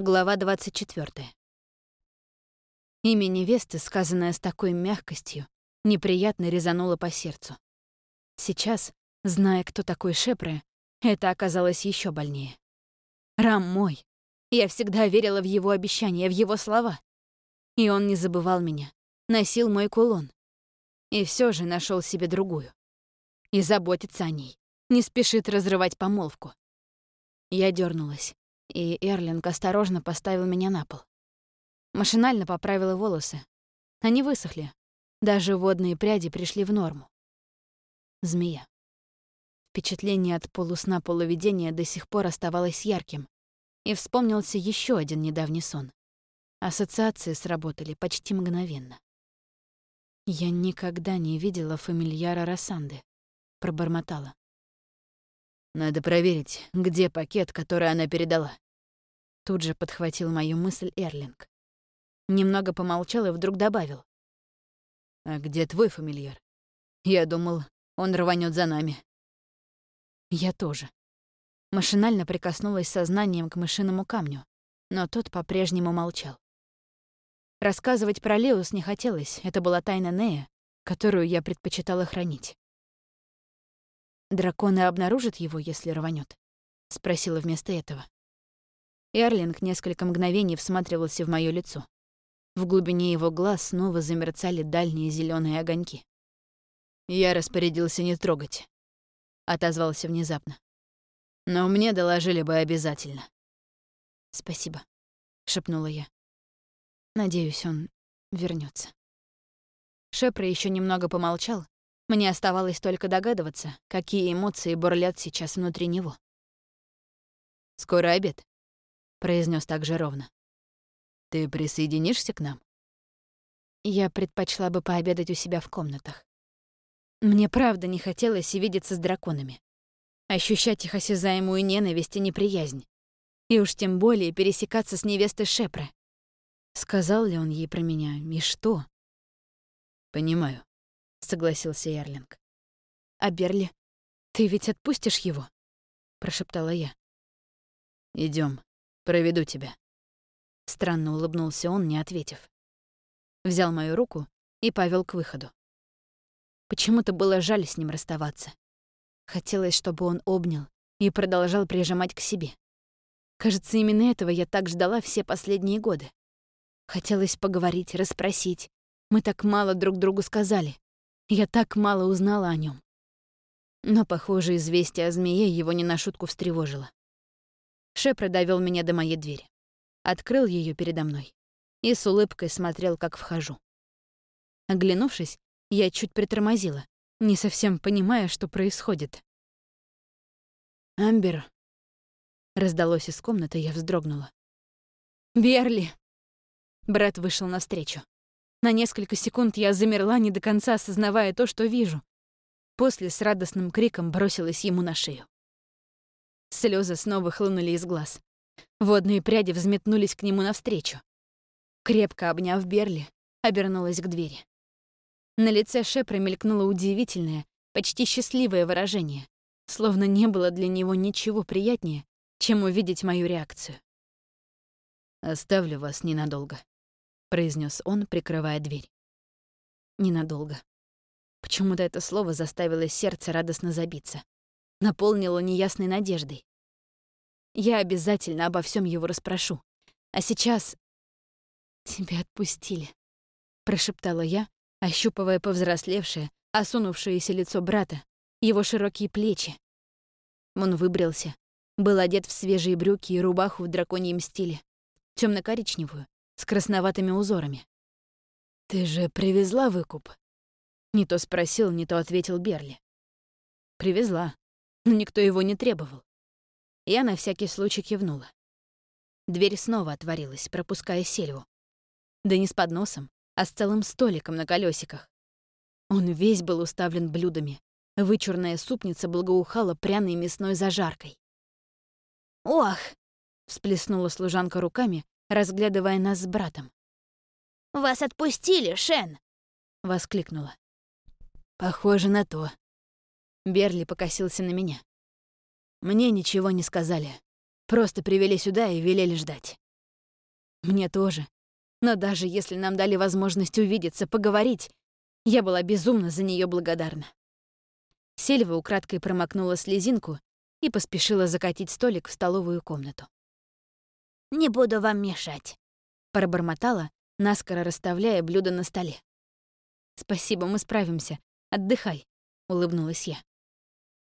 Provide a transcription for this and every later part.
Глава 24. Имя невесты, сказанное с такой мягкостью, неприятно резануло по сердцу. Сейчас, зная, кто такой Шепре, это оказалось еще больнее. Рам мой. Я всегда верила в его обещания, в его слова. И он не забывал меня, носил мой кулон. И все же нашел себе другую. И заботится о ней, не спешит разрывать помолвку. Я дернулась и Эрлинг осторожно поставил меня на пол. Машинально поправила волосы. Они высохли. Даже водные пряди пришли в норму. Змея. Впечатление от полусна полувидения до сих пор оставалось ярким, и вспомнился еще один недавний сон. Ассоциации сработали почти мгновенно. «Я никогда не видела фамильяра Рассанды», — пробормотала. «Надо проверить, где пакет, который она передала», Тут же подхватил мою мысль Эрлинг. Немного помолчал и вдруг добавил. «А где твой фамильяр? Я думал, он рванет за нами». Я тоже. Машинально прикоснулась сознанием к мышиному камню, но тот по-прежнему молчал. Рассказывать про Леус не хотелось, это была тайна Нея, которую я предпочитала хранить. «Драконы обнаружат его, если рванет? спросила вместо этого. Эрлинг несколько мгновений всматривался в моё лицо. В глубине его глаз снова замерцали дальние зеленые огоньки. «Я распорядился не трогать», — отозвался внезапно. «Но мне доложили бы обязательно». «Спасибо», — шепнула я. «Надеюсь, он вернется. Шепра еще немного помолчал. Мне оставалось только догадываться, какие эмоции бурлят сейчас внутри него. «Скоро обед», произнес так же ровно. «Ты присоединишься к нам?» Я предпочла бы пообедать у себя в комнатах. Мне правда не хотелось и видеться с драконами. Ощущать их осязаемую ненависть и неприязнь. И уж тем более пересекаться с невестой Шепре. Сказал ли он ей про меня и что? «Понимаю», — согласился Эрлинг. «А Берли, ты ведь отпустишь его?» — прошептала я. Идем, Проведу тебя». Странно улыбнулся он, не ответив. Взял мою руку и повел к выходу. Почему-то было жаль с ним расставаться. Хотелось, чтобы он обнял и продолжал прижимать к себе. Кажется, именно этого я так ждала все последние годы. Хотелось поговорить, расспросить. Мы так мало друг другу сказали. Я так мало узнала о нем. Но, похоже, известие о змее его не на шутку встревожило. Шепра довел меня до моей двери. Открыл ее передо мной и с улыбкой смотрел, как вхожу. Оглянувшись, я чуть притормозила, не совсем понимая, что происходит. «Амбер», — раздалось из комнаты, я вздрогнула. «Берли!» Брат вышел навстречу. На несколько секунд я замерла, не до конца осознавая то, что вижу. После с радостным криком бросилась ему на шею. Слезы снова хлынули из глаз. Водные пряди взметнулись к нему навстречу. Крепко обняв Берли, обернулась к двери. На лице Ше промелькнуло удивительное, почти счастливое выражение, словно не было для него ничего приятнее, чем увидеть мою реакцию. «Оставлю вас ненадолго», — произнес он, прикрывая дверь. Ненадолго. Почему-то это слово заставило сердце радостно забиться наполнило неясной надеждой. Я обязательно обо всем его расспрошу. А сейчас... «Тебя отпустили», — прошептала я, ощупывая повзрослевшее, осунувшееся лицо брата, его широкие плечи. Он выбрился, был одет в свежие брюки и рубаху в драконьем стиле, темно коричневую с красноватыми узорами. «Ты же привезла выкуп?» Не то спросил, не то ответил Берли. «Привезла но никто его не требовал. Я на всякий случай кивнула. Дверь снова отворилась, пропуская Сельву. Да не с подносом, а с целым столиком на колесиках. Он весь был уставлен блюдами. Вычурная супница благоухала пряной мясной зажаркой. «Ох!» — всплеснула служанка руками, разглядывая нас с братом. «Вас отпустили, Шен!» — воскликнула. «Похоже на то», Берли покосился на меня. Мне ничего не сказали. Просто привели сюда и велели ждать. Мне тоже. Но даже если нам дали возможность увидеться, поговорить, я была безумно за нее благодарна. Сельва украдкой промокнула слезинку и поспешила закатить столик в столовую комнату. «Не буду вам мешать», — пробормотала, наскоро расставляя блюда на столе. «Спасибо, мы справимся. Отдыхай», — улыбнулась я.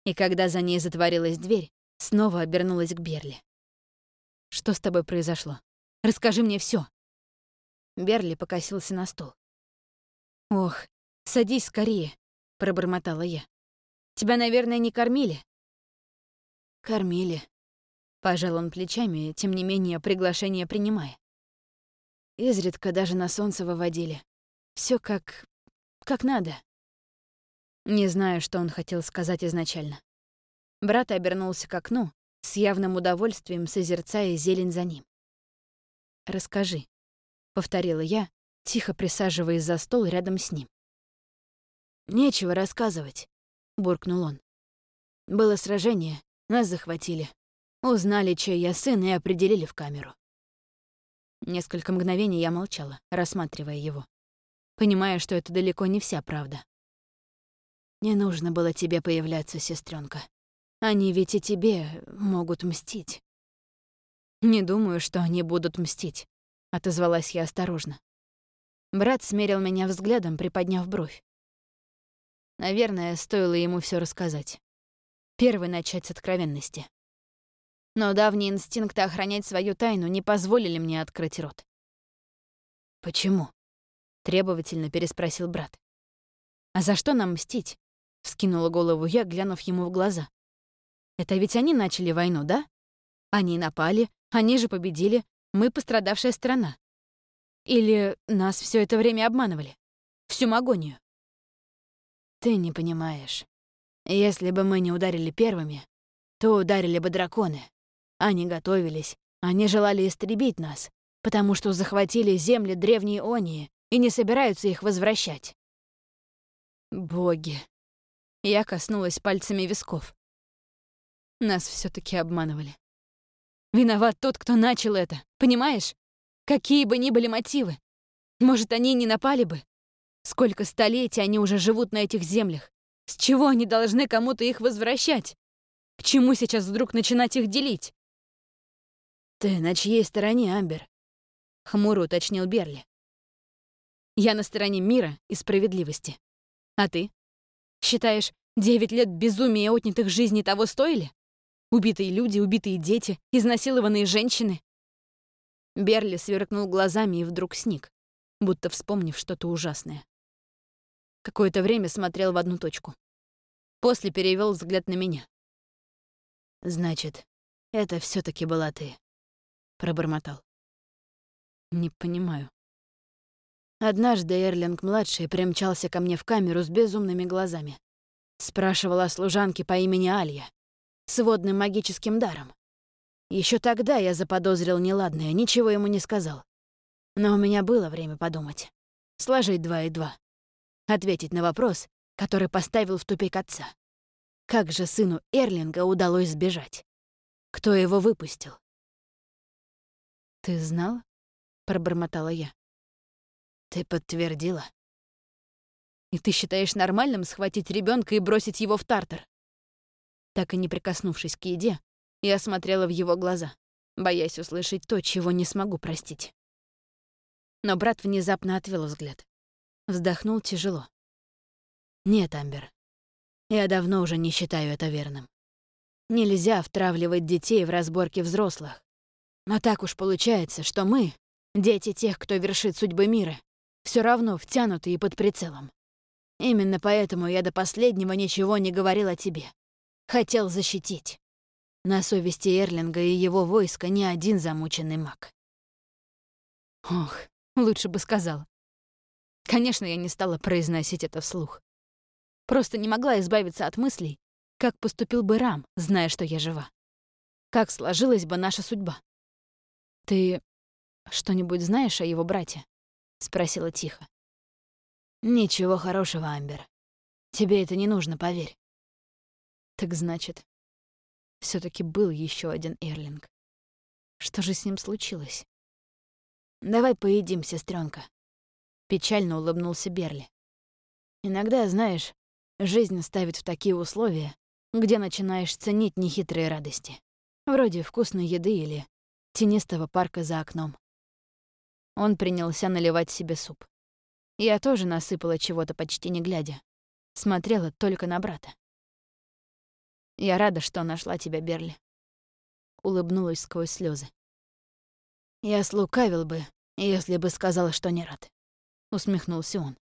И когда за ней затворилась дверь, снова обернулась к Берли. «Что с тобой произошло? Расскажи мне все. Берли покосился на стол. «Ох, садись скорее», — пробормотала я. «Тебя, наверное, не кормили?» «Кормили», — пожал он плечами, тем не менее приглашение принимая. Изредка даже на солнце выводили. Все как... как надо. Не знаю, что он хотел сказать изначально. Брат обернулся к окну, с явным удовольствием созерцая зелень за ним. «Расскажи», — повторила я, тихо присаживаясь за стол рядом с ним. «Нечего рассказывать», — буркнул он. «Было сражение, нас захватили. Узнали, чей я сын, и определили в камеру». Несколько мгновений я молчала, рассматривая его, понимая, что это далеко не вся правда. «Не нужно было тебе появляться, сестренка. Они ведь и тебе могут мстить». «Не думаю, что они будут мстить», — отозвалась я осторожно. Брат смерил меня взглядом, приподняв бровь. Наверное, стоило ему все рассказать. Первый начать с откровенности. Но давние инстинкты охранять свою тайну не позволили мне открыть рот. «Почему?» — требовательно переспросил брат. «А за что нам мстить?» — вскинула голову я, глянув ему в глаза. «Это ведь они начали войну, да? Они напали, они же победили, мы пострадавшая сторона. Или нас все это время обманывали? Всю Магонию? Ты не понимаешь. Если бы мы не ударили первыми, то ударили бы драконы. Они готовились, они желали истребить нас, потому что захватили земли древней Онии и не собираются их возвращать. Боги. Я коснулась пальцами висков. Нас все таки обманывали. Виноват тот, кто начал это, понимаешь? Какие бы ни были мотивы. Может, они не напали бы? Сколько столетий они уже живут на этих землях? С чего они должны кому-то их возвращать? К чему сейчас вдруг начинать их делить? «Ты на чьей стороне, Амбер?» — хмуро уточнил Берли. «Я на стороне мира и справедливости. А ты? Считаешь, девять лет безумия отнятых жизней того стоили? Убитые люди, убитые дети, изнасилованные женщины. Берли сверкнул глазами и вдруг сник, будто вспомнив что-то ужасное. Какое-то время смотрел в одну точку. После перевел взгляд на меня. «Значит, это все таки была ты», — пробормотал. «Не понимаю». Однажды Эрлинг-младший примчался ко мне в камеру с безумными глазами. Спрашивал о служанке по имени Алья, с водным магическим даром. Еще тогда я заподозрил неладное, ничего ему не сказал. Но у меня было время подумать. Сложить два и два. Ответить на вопрос, который поставил в тупик отца. Как же сыну Эрлинга удалось сбежать? Кто его выпустил? «Ты знал?» — пробормотала я. «Ты подтвердила?» «И ты считаешь нормальным схватить ребенка и бросить его в тартар?» Так и не прикоснувшись к еде, я смотрела в его глаза, боясь услышать то, чего не смогу простить. Но брат внезапно отвел взгляд. Вздохнул тяжело. «Нет, Амбер, я давно уже не считаю это верным. Нельзя втравливать детей в разборки взрослых. Но так уж получается, что мы, дети тех, кто вершит судьбы мира, все равно втянуты и под прицелом. Именно поэтому я до последнего ничего не говорил о тебе. Хотел защитить. На совести Эрлинга и его войска ни один замученный маг. Ох, лучше бы сказал. Конечно, я не стала произносить это вслух. Просто не могла избавиться от мыслей, как поступил бы Рам, зная, что я жива. Как сложилась бы наша судьба. «Ты что-нибудь знаешь о его брате?» — спросила тихо. «Ничего хорошего, Амбер. Тебе это не нужно, поверь. Так значит, все таки был еще один Эрлинг. Что же с ним случилось? давай поедим, сестренка. Печально улыбнулся Берли. Иногда, знаешь, жизнь ставит в такие условия, где начинаешь ценить нехитрые радости. Вроде вкусной еды или тенистого парка за окном. Он принялся наливать себе суп. Я тоже насыпала чего-то почти не глядя. Смотрела только на брата. «Я рада, что нашла тебя, Берли». Улыбнулась сквозь слезы. «Я слукавил бы, если бы сказала, что не рад», — усмехнулся он.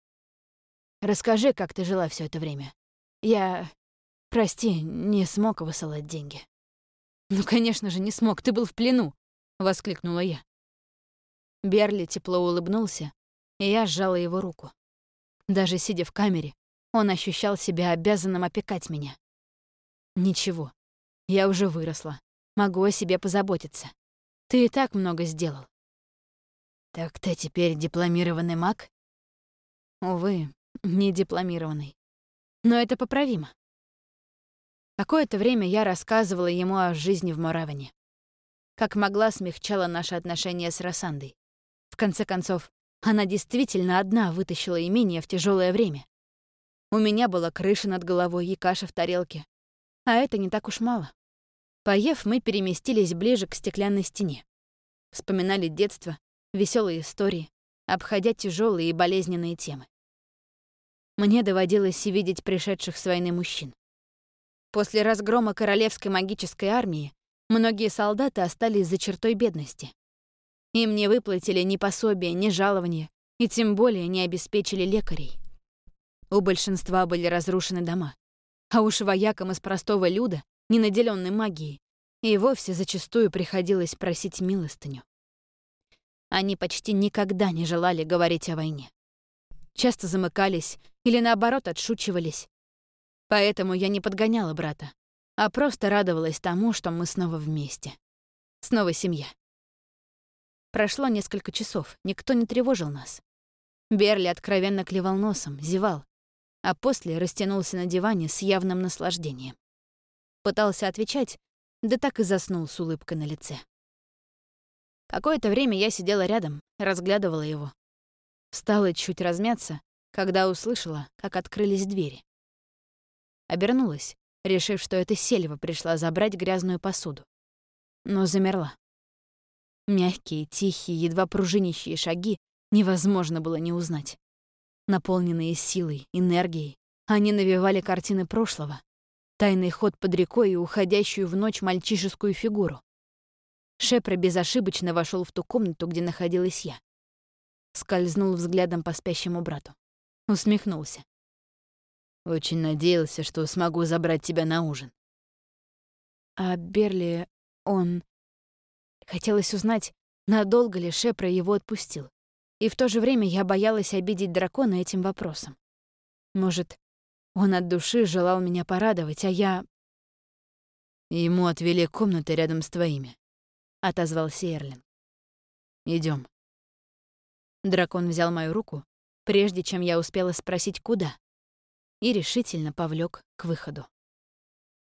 «Расскажи, как ты жила все это время. Я, прости, не смог высылать деньги». «Ну, конечно же, не смог, ты был в плену», — воскликнула я. Берли тепло улыбнулся, и я сжала его руку. Даже сидя в камере, он ощущал себя обязанным опекать меня. Ничего, я уже выросла, могу о себе позаботиться. Ты и так много сделал. Так ты теперь дипломированный маг? Увы, не дипломированный. Но это поправимо. Какое-то время я рассказывала ему о жизни в Мораване. Как могла, смягчала наши отношения с Рассандой. В конце концов, она действительно одна вытащила имение в тяжелое время. У меня была крыша над головой и каша в тарелке. А это не так уж мало. Поев, мы переместились ближе к стеклянной стене. Вспоминали детство, веселые истории, обходя тяжелые и болезненные темы. Мне доводилось видеть пришедших с войны мужчин. После разгрома королевской магической армии многие солдаты остались за чертой бедности. Им не выплатили ни пособия, ни жалования, и тем более не обеспечили лекарей. У большинства были разрушены дома. А уж воякам из простого люда, не наделенной магией, и вовсе зачастую приходилось просить милостыню. Они почти никогда не желали говорить о войне. Часто замыкались или, наоборот, отшучивались, Поэтому я не подгоняла брата, а просто радовалась тому, что мы снова вместе. Снова семья. Прошло несколько часов, никто не тревожил нас. Берли откровенно клевал носом, зевал, а после растянулся на диване с явным наслаждением. Пытался отвечать, да так и заснул с улыбкой на лице. Какое-то время я сидела рядом, разглядывала его. Встала чуть размяться, когда услышала, как открылись двери. Обернулась, решив, что это Сельва пришла забрать грязную посуду. Но замерла. Мягкие, тихие, едва пружинящие шаги невозможно было не узнать. Наполненные силой, энергией, они навевали картины прошлого, тайный ход под рекой и уходящую в ночь мальчишескую фигуру. Шепра безошибочно вошел в ту комнату, где находилась я. Скользнул взглядом по спящему брату. Усмехнулся. Очень надеялся, что смогу забрать тебя на ужин. А Берли, он... Хотелось узнать, надолго ли Шепра его отпустил. И в то же время я боялась обидеть дракона этим вопросом. Может, он от души желал меня порадовать, а я... Ему отвели комнаты рядом с твоими, — отозвался Эрлин. Идем. Дракон взял мою руку, прежде чем я успела спросить, куда и решительно повлек к выходу.